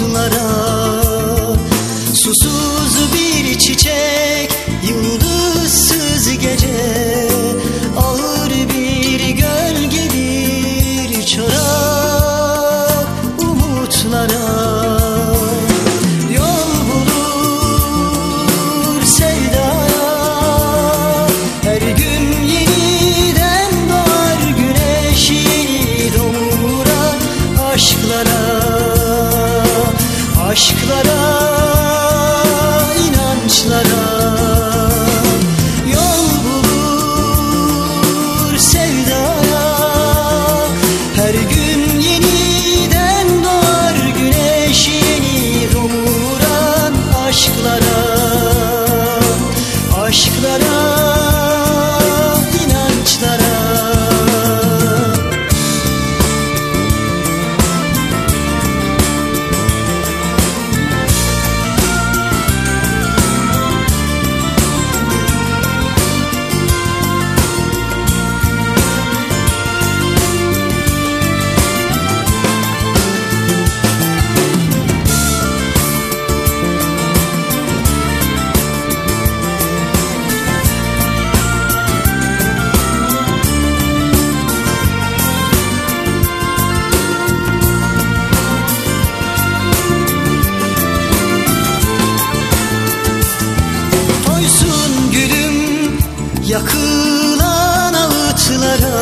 Umutlara yakılan ağıtlara